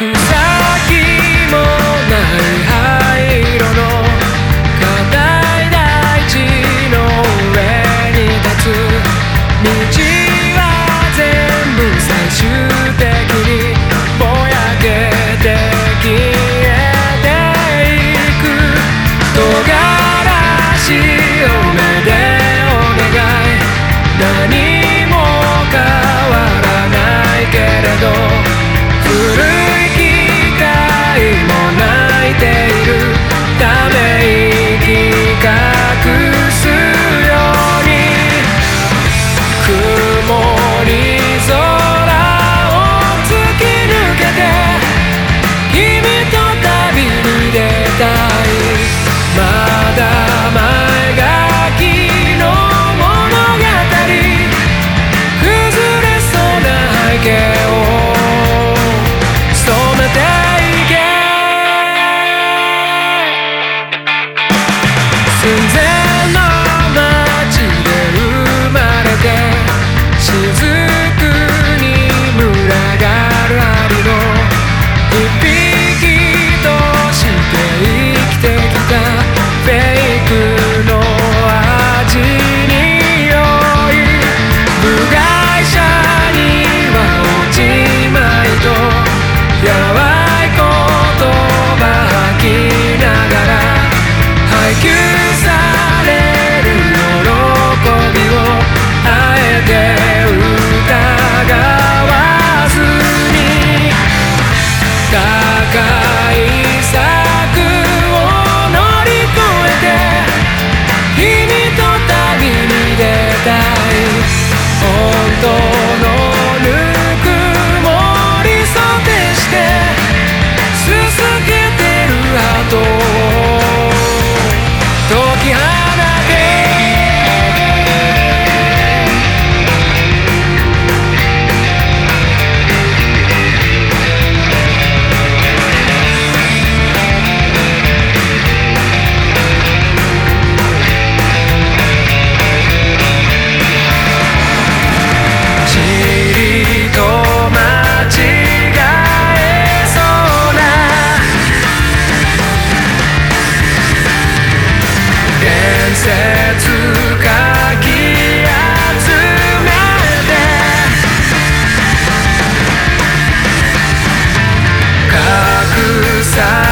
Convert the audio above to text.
草木もない灰色の課い大地の上に立つ道は全部最終的にぼやけて消えていく。唐辛子を目でお願い。何ためたくさん